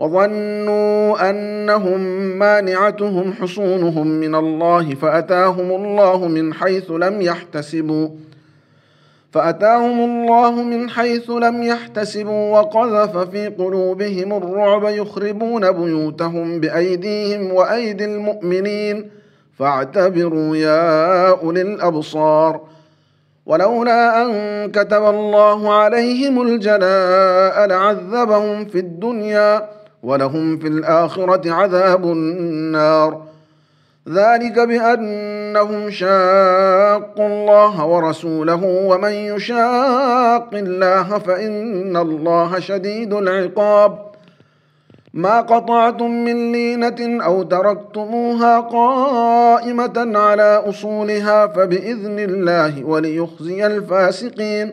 وظنوا أنهم مانعتهم حصونهم من الله فأتاهم الله من حيث لم يحتسبوا فأتاهم الله من حيث لم يحتسبوا وقذف في قلوبهم الرعب يخربون بيوتهم بأيديهم وأيدي المؤمنين فاعتبروا يا أولي الأبصار ولولا أن كتب الله عليهم الجلاء لعذبهم في الدنيا ولهم في الآخرة عذاب النار. ذلك بأنهم شاقوا الله ورسوله ومن يشاق الله فإن الله شديد العقاب. ما قطعتم من لينة أو تركتموها قائمة على أصولها فبإذن الله وليخزي الفاسقين.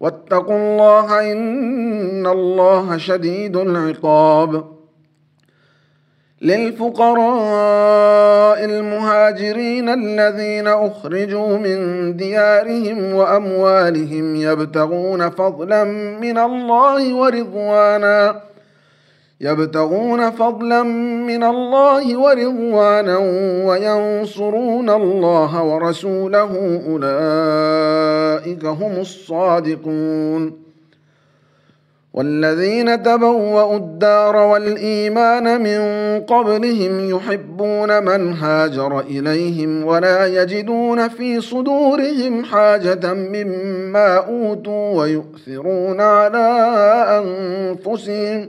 واتقوا الله إن الله شديد العقاب. للفقراء المهاجرين الذين أخرجوا من ديارهم وأموالهم يبتغون فضلا من الله ورضوانا. يبتغون فضلا من الله ورضوانا وينصرون الله ورسوله أولئك هم الصادقون. والذين تبوأوا الدار والإيمان من قبلهم يحبون من هاجر إليهم ولا يجدون في صدورهم حاجة مما أوتوا ويؤثرون على أنفسهم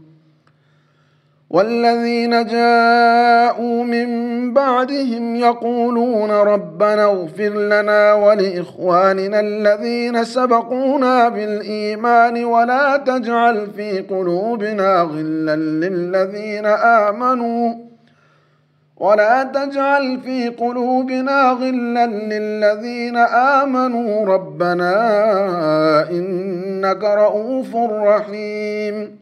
والذين جاءوا من بعدهم يقولون ربنا اغفر لنا ولإخواننا الذين سبقونا بالإيمان ولا تجعل في قلوبنا غلا للذين آمنوا ولا تجعل في قلوبنا غلا للذين آمنوا ربنا إنك رؤوف رحيم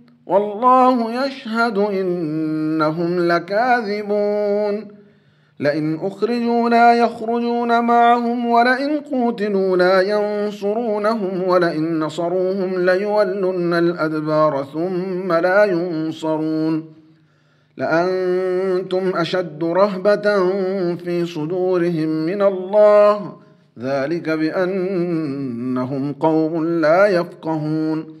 والله يشهد إنهم لكاذبون. لئن أخرجوا لا يخرجون معهم ولئن قوتلوا لا ينصرونهم ولئن نصروهم ليولن الأدبار ثم لا ينصرون. لأنتم أشد رهبة في صدورهم من الله. ذلك بأنهم قوم لا يفقهون.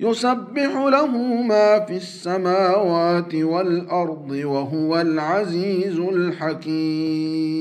يسبح له ما في السماوات والأرض وهو العزيز الحكيم.